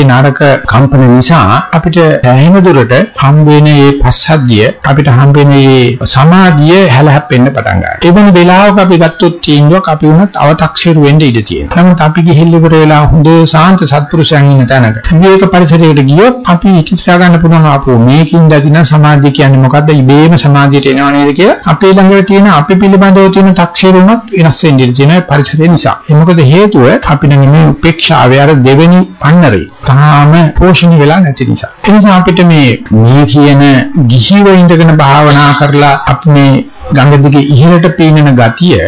ඒ නරක කම්පන නිසා අපිට ඇහෙන දුරට හම් වෙන මේ පස්සද්ධිය අපිට හම් වෙන මේ සමාධිය හැලහැප්පෙන්න පටන් ගන්නවා. ඒ වෙන වෙලාවක අපි ගත්තොත් තීන්දුවක් අපි වුණත් අව탁සිරු වෙන්න ඉඩ තියෙනවා. නමුත් අපි ගිහිල්ල ඉවර වෙලා හොඳ සාන්ත සත්පුරුෂයන් ඉන්න තැනක විවේක පරිසරයකට ගියොත් අපි ඉතිස්සා ගන්න පුළුවන් ආපෝ මේකින් දැදින සමාධිය කියන්නේ මොකද්ද? ඉබේම සමාධියට එනව නේද කියලා අපේ ළඟ තියෙන අපි පිළිබඳව තියෙන තක්සේරුණත් වෙනස් වෙන්න ඉඩ තියෙන පරිසරය නිසා. ඒ මොකද හේතුව අපිට මේ උපේක්ෂාවේ අර දෙවෙනි පන්නරේ තාම පෝෂණය වෙලා නැති නිසා. ඒ නිසා අපිට මේ මේ කියන ගිහිව ඉඳගෙන භාවනා කරලා අපි මේ ගඟ දිගේ ඉහළට පීනන ගතිය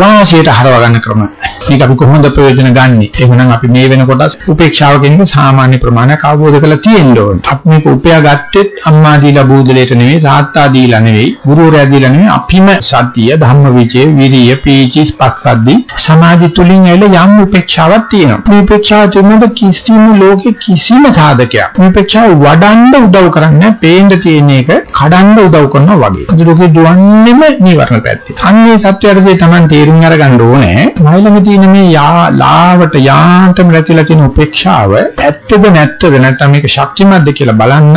වාසියට හරව ගන්න ක්‍රම. මේක අපි කොහොමද ප්‍රයෝජන ගන්නෙ? එහෙනම් අපි මේ වෙනකොට උපේක්ෂාව කියන්නේ සාමාන්‍ය ප්‍රමාණයක් අවබෝධ කරලා තියෙන්න ඕනේ. අපි මේක උපයා ගත්තෙත් අම්මා දීලා බූදලයට නෙවෙයි, තාත්තා දීලා නෙවෙයි, ගුරුවරයා දීලා නෙවෙයි, අපිම සත්‍ය, ධම්මවිචේ, විරිය, පීචි, පස්සද්දි සමාධි තුලින් එළ යම් උපේක්ෂාවක් තියෙනවා. මේ උපේක්ෂාව තුනද කිසිම ලෝකේ කිසිම සාධකයක්. මේ උපේක්ෂාව වඩන්න උදව් කරන්නේ පේන්න තියෙන එක කඩන්න උදව් කරනවා වගේ. ඒ ලෝකේ දුවන්නේම නීවරණ පැත්තේ. අන්නේ සත්‍යයටදී Taman තේරුම් අරගන්න ඕනේ. මයිලඟ තියෙන මේ යා ලාවට යාන්තම රැතිලා තියෙන උපේක්ෂාව ඇත්තද නැත්තද නැත්නම් මේක ශක්තිමත්ද කියලා බලන්න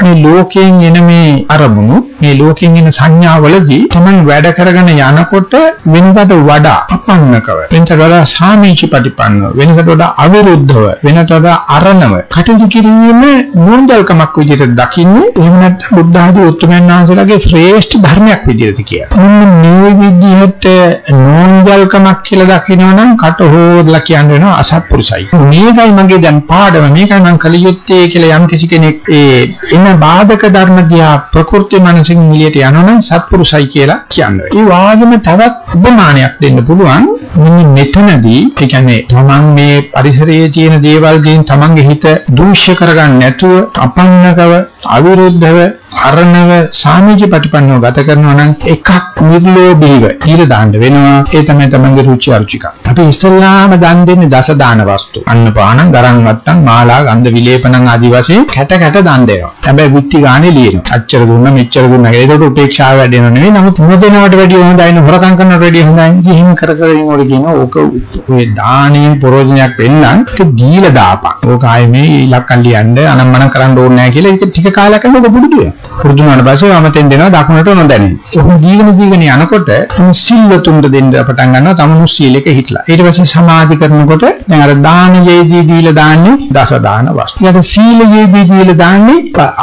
මේ ලෝකයෙන් එන මේ අරමුණු මේ ලෝකයෙන් එන සංඥාවලදී Taman වැඩ කරගෙන යනකොට වෙනකට වඩා අපන්නකව වෙනකට වඩා සාමීචි ප්‍රතිපන්න වෙනකට වඩා අවිරුද්ධව වෙනකට වඩා අරණව කටයුතු කිරීම නෝන්ජල්කමක් විදිහට දකින්නේ එහෙම නැත්නම් බුද්ධ ආදී උත්තරමයන් වහන්සේලාගේ ශ්‍රේෂ්ඨ ධර්මයක් විදිහට කියලා. මෙන්න මේ විදිහට නෝන්ජල්කමක් කියලා දකිනවනම් කට හොදලා කියන්න වෙනවා අසත්පුරුසයි. මේකයි මගේ දැන් පාඩම මේකයි මම කල යුත්තේ කියලා යම් කිසි කෙනෙක් ඒ එන බාධක ධර්ම දිහා ප්‍රකෘති මනසින් එළියට යනවනම් සත්පුරුසයි කියලා කියන්නේ. ඒ වාගේම තවත් උපමානයක් දෙන්න පුළුවන්. මෙන්න මෙතනදී ඒ කියන්නේ තමන් මේ පරිසරයේ තියෙන දේවල් ගෙන් තමන්ගේ හිත දූෂ්‍ය කරගන්න නැතුව අපන්නකව අවිරුද්ධව අරණව සාමිජ්‍ය ප්‍රතිපන්නව ගත කරනවා නම් එකක් නිර්ලෝභීව ඊට දාන්න වෙනවා. ඒ තමයි තමන්ගේ රුචි අරුචිකා අපි ඉස්සල්ලාම දන් දෙන්නේ දස දාන වස්තු. අන්නපාන ගරන් වත්තන් මාලා ගන්ධ විලේපනං ආදී වශයෙන් කැට කැට දන් දෙනවා. හැබැයි බුද්ධි ගානේ ලියනවා අච්චර දුන්න මෙච්චර දුන්න කියලා ඒකට උපේක්ෂාව වැඩෙනව නෙවෙයි. නමුත් මොදෙනවට වැඩිය හොඳයි නේ හොරකම් කරනවට වැඩිය හොඳයි එහෙම කර කර ඉන්නකොට කියන ඕක ඔය දානේ ප්‍රෝජනයක් වෙන්නම් ඒක දීලා දාපන්. ඕක ආයේ මේ ඉලක්කම් ලියන්න අනම්මනම් කරන්න ඕනේ නැහැ කියලා ඒක ටික කාලයක් යනකොට බුදුදු වෙනවා පුරුදු වුණාට පස්සේ වමතෙන් දෙනවා දකුණට නොදැනෙන. ඒක දීගෙන දීගෙන යනකොට සිල්ලතුන්ට දෙන්න පටන් ගන්නවා තමනු සීලෙක හිටලා. ඊට පස්සේ සමාධි කරනකොට දැන් අර දානයේදී දීලා දාන්නේ දස දාන වස්තු. ඊට සීලයේදී දීලා දාන්නේ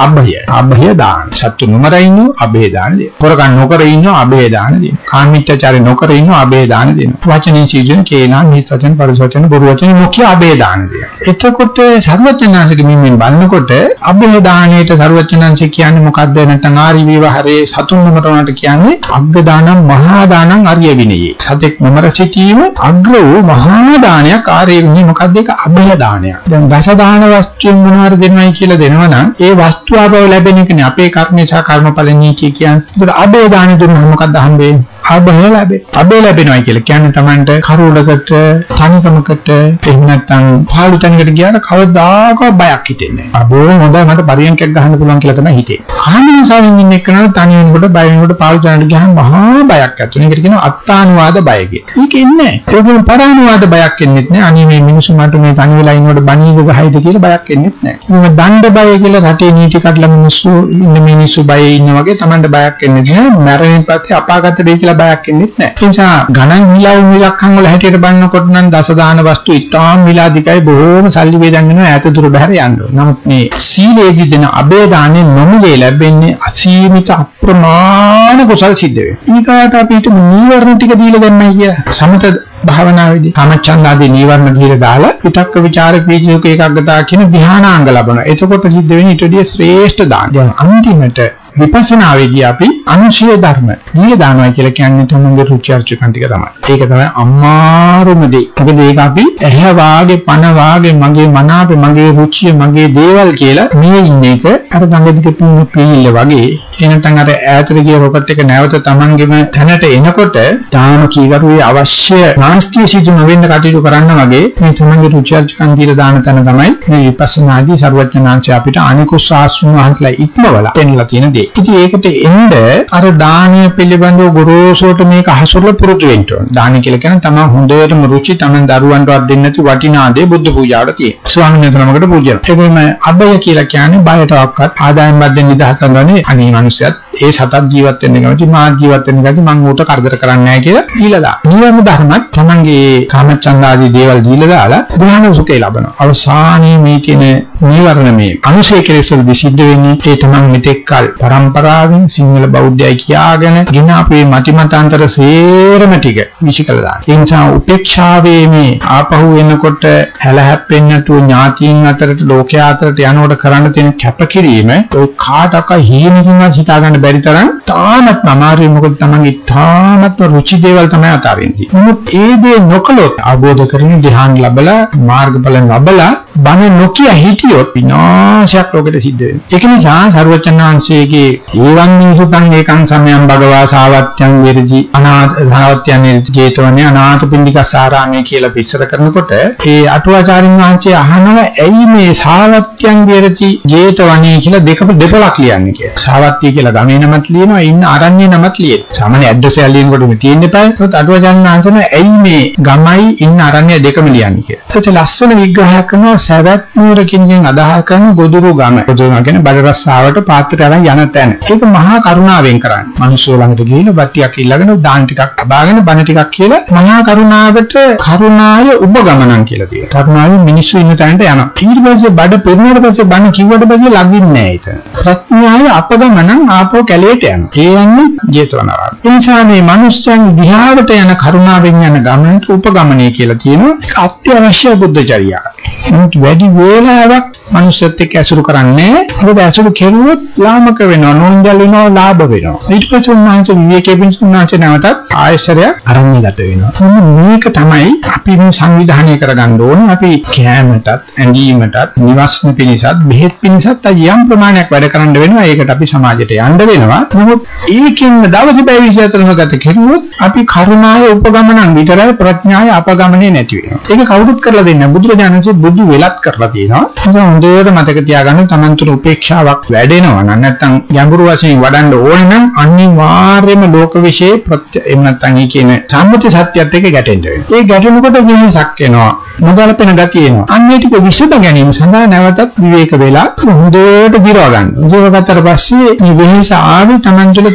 අභය. අභය දාන. සත්තු නොමර ඉන්නෝ අභය දාන දෙනවා. පොරකන් නොකර ඉන්නෝ අභය දාන දෙනවා. කාමීත්‍යචාරය නොකර ඉන්නෝ අභය දාන දෙනවා. වචනේ චීජන කේනා මිස් වචන පරිස වචන බොරු වචන නොකිය අභය දාන දෙනවා. එතකොට සර්වඥාන්සේක මිමින් බලනකොට අභය දාණයට සර්වඥාන්සේ කියන්නේ මොකක්ද නැත්නම් ආරි විවහරේ සතුන් නමරනට කියන්නේ අග්ග දානම් මහා දානම් ආර්ය විනයේ. සතෙක් නමර සිටීම අග්‍ර වූ මහා දානයක් ආර්ය විනය මොකක්ද ඒක? අභය දානයක් දැන් දස දාන වස්තුන් මොනවාර දෙනවයි කියලා දෙනවනම් ඒ වස්තු ආභව ලැබෙන එකනේ. අපේ කර්මේ සහ කර්මඵල නීතිය කියන්නේ. ඒකට අභය දාන දුන්නොත් මොකක්ද හම්බෙන්නේ? අභය ලැබේ. අභය ලැබෙනවා කියලා කියන්නේ Tamanට කරුණකට, තනිකමකට, එහෙම නැත්නම් පාළු තැනකට ගියාට කවදාකවත් බයක් හිතෙන්නේ නැහැ. අබෝ හොඳයි මට පරියන්කයක් ගහන්න පුළුවන් කියලා තමයි හිතෙන්නේ. කාමීසාවෙන් ඉන්න එක්කනට තනි වෙනකොට බය වෙනකොට පාළු තැනකට ගියාම මහා බයක් ඇති වෙනවා. ඒකට කියනවා අත්තානුවාද බය කියලා. ඒක එන්නේ නැහැ. ඒකෙන් පරානුවාද බයක් එන්නේ නැහැ. අනේ මේ මිනිස්සු මට මේ තනි වෙලා ඉන්නකොට බණීග ගහයිද කියලා බයක් එන්නේ නැහැ. මේ දණ්ඩ බය කියලා රටේ නීති කඩලා මිනිස්සු ඉන්න මිනිස්සු බයේ ඉන්න වගේ Tamanට බයක් එන්නේ නැහැ. මැරෙනින් පස්සේ අපාගත වෙයි කියලා බයක් එන්නේ නැහැ. ඒ නිසා ගණන් මිලව් මිලක්කම් වල හැටියට බලනකොට නම් දස දාන වස්තු ඉතාම මිලාදිකයි බොහෝම සල්ලි වේදන් වෙනවා ඈත දුර බැහැර යන්න ඕන. නමුත් මේ සීලේදී දෙන අබේ දාන්නේ නොමිලේ ලැබෙන්නේ අසීමිත අප්‍රමාණ කුසල් සිද්ධ වෙනවා. ඊකට අපිට නීවරණ ටික දීලා දෙන්නයි කිය. සමත භාවනාවේදී කාමච්ඡන්ද ආදී නීවරණ දීලා දාලා පිටක්ක ਵਿਚාර පීචෝක ඒකග්ගතා කියන ධ්‍යානාංග ලබනවා. එතකොට සිද්ධ වෙන්නේ ඊට වඩා ශ්‍රේෂ්ඨ දාන. දැන් අන්තිමට විපස්සනාවේදී අපි අනුශය ධර්ම දීලා දානවා කියලා කියන්නේ තුන්ගේ රුචි අරුචිකන් ටික තමයි. ඒක තමයි අමාරුම දේ. මොකද ඒක අපි ඇහැ වාගේ පන වාගේ මගේ මනාපේ මගේ රුචිය මගේ දේවල් කියලා මේ ඉන්න එක අර ගංගදික පුණු පීල්ල වගේ එනතන් අර ඈතට ගිය රොකට් එක නැවත Tamanගෙම තැනට එනකොට තාම කීකරුවේ අවශ්‍ය නාස්තිය සිදු නොවෙන්න කටයුතු කරන්න වගේ මේ Tamanගේ රුචි අරුචිකන් දීලා දාන තැන තමයි මේ විපස්සනාදී ਸਰවඥාන්සේ අපිට අනිකුත් ශාස්ත්‍රඥ වහන්සේලා ඉක්මවලා පෙන්ලා තියෙන දේ. දේ. ඉතින් ඒකට එන්න අර දානීය පිළිබඳව ගොරෝසුට මේක හසුරලා පුරුදු වෙන්න ඕන. දානි කියලා කියන්නේ තමන් හොඳටම රුචි තමන් දරුවන්ටවත් දෙන්නේ නැති වටිනා දේ බුද්ධ පූජාවට තියෙන. ස්වාමීන් වහන්සේනමකට පූජා. ඒකෙම අබය කියලා කියන්නේ බයටවත් ආදායම් බද්දෙන් නිදහස් කරනවානේ අනේ මිනිස්සුත් ඒ සතත් ජීවත් වෙන්න කැමති මා ජීවත් වෙන්න කැමති මම ඌට කරදර කරන්නේ නැහැ කියලා දීලා දාන. නියම ධර්මත් තමන්ගේ කාමචන්දාදී දේවල් දීලා දාලා ධ්‍යාන සුඛේ ලබනවා. අවසානයේ මේ කියන නීවරණ මේ අනුශේ කෙලෙසවලදී සිද්ධ වෙන්නේ ඒ තමන් මෙතෙක් කල પરම්පරාවෙන් සිංහල බෞද්ධයයි කියාගෙන ගෙන අපේ මතිමතාන්තර සේරම ටික විසිකලා දාන. ඒ නිසා උපේක්ෂාවේ මේ ආපහු එනකොට හැලහැප්පෙන්නේ නැතුව ඥාතීන් අතරට ලෝකයා අතරට යනකොට කරන්න තියෙන කැපකිරීම ඔය කාටක හීනකින්වත් හිතා ගන්න බැරි තරම් තාමත් අමාරුයි මොකද තමන්ගේ තාමත් රුචි දේවල් තමයි අතාරින්නේ. නමුත් ඒ දේ නොකළොත් අවබෝධ කරගෙන ධ්‍යාන ලැබලා මාර්ගඵල ලැබලා බණ නොකිය හිටියොත් විනාශයක් ලෝකෙට සිද්ධ වෙනවා. ඒක නිසා සරුවචනාංශයේගේ ඒවන් නිසුතං ඒකං සමයං භගවා සාවත්‍යං විරජි අනාථ සාවත්‍යං ජේතවනේ අනාථ පින්ඩික සාරාමයේ කියලා විස්තර කරනකොට ඒ අටුවාචාරින් වහන්සේ අහනවා ඇයි මේ සාවත්‍යං විරජි ජේතවනේ කියලා දෙක දෙපොලක් ලියන්නේ කියලා. සාවත්‍ය කියලා ගමේ නමත් ලියනවා ඉන්න අරණ්‍ය නමත් ලියෙන්නේ. සාමාන්‍ය ඇඩ්‍රස් එක ලියනකොට මේ තියෙන්න එපා. ඒත් අටුවාචාරින් වහන්සේ ඇයි මේ ගමයි ඉන්න අරණ්‍ය දෙකම ලියන්නේ කියලා. ඒක ලස්සන විග්‍රහයක් කරනවා සවැත් නුවරකින් අදහස් කරන ගොදුරු ගම. ගොදුරු ගම කියන්නේ බඩ රස්සාවට පාත්‍රය අරන් යන තැන. ඒක මහා කරුණාවෙන් කරන්නේ. මිනිස්සු ළඟට ගිහින් බට්ටියක් ඉල්ලගෙන දාන ටිකක් ලබාගෙන බණ ටිකක් කියලා මහා කරුණාවට කරුණාය උපගමනං කියලා තියෙනවා. කරුණාවෙන් මිනිස්සු ඉන්න තැනට යනවා. ඊට පස්සේ බඩ පෙරුණාට පස්සේ බණ කිව්වට පස්සේ ළඟින් නෑ ඒක. ප්‍රඥාය අපගමනං ආපෝ කැලේට යනවා. ඒ යන්නේ ජේතවනාරාම. ඒ නිසා මේ මිනිස්යන් දිහාවට යන කරුණාවෙන් යන ගමනට උපගමනය කියලා තියෙනවා. අත්‍යවශ්‍ය බුද්ධ චර්යාව. නමුත් වැඩි වේලාවක් මනුස්සයෙක් එක්ක ඇසුරු කරන්නේ මොකද ඇසුරු කෙරුවොත් ලාමක වෙනවා නෝන්ජල් වෙනවා ලාභ වෙනවා. ඊට පස්සේ උන්වහන්සේ විවේකයෙන් උන්වහන්සේ නැවතත් ආයශරයක් අරමුණගත වෙනවා. මේක තමයි අපි මේ සංවිධානය කරගන්න ඕනේ. අපි කෑමටත් ඇඳීමටත් නිවස්න පිණිසත් බෙහෙත් පිණිසත් යම් ප්‍රමාණයක් වැඩ කරන්න වෙනවා. ඒකට අපි සමාජයට යන්න වෙනවා. නමුත් ඒකෙන් දවස් පැය 24ම ගත කෙරුවොත් අපි කරුණාය උපගමනන් විතරයි ප්‍රඥාය අපගමනේ නැති වෙනවා. ඒක කවුරුත් කරලා දෙන්නේ බුදුරජාණන්සේ බුදු වෙලත් කරලා තියෙනවා. හොඳට මතක තියාගන්න තමන් තුළ උපේක්ෂාවක් වැඩෙනවා නම් නැත්නම් ගැඹුරු වශයෙන් වඩන්න ඕනේ නම් අනිවාර්යයෙන්ම ලෝක විශ්ේ ප්‍රත්‍ය එහෙම නැත්නම් ඒ කියන සම්මුති සත්‍යයත් එක්ක ගැටෙන්න වෙනවා. ඒ ගැටෙනකොට වෙනසක් එනවා. නොගලපෙන ගතිය එනවා. අන්න ඒ ටික විසඳ ගැනීම සඳහා නැවතත් විවේක වෙලා හොඳට දිරව ගන්න. දිරව ගත්තට පස්සේ මේ වෙනස ආවේ තමන් තුළ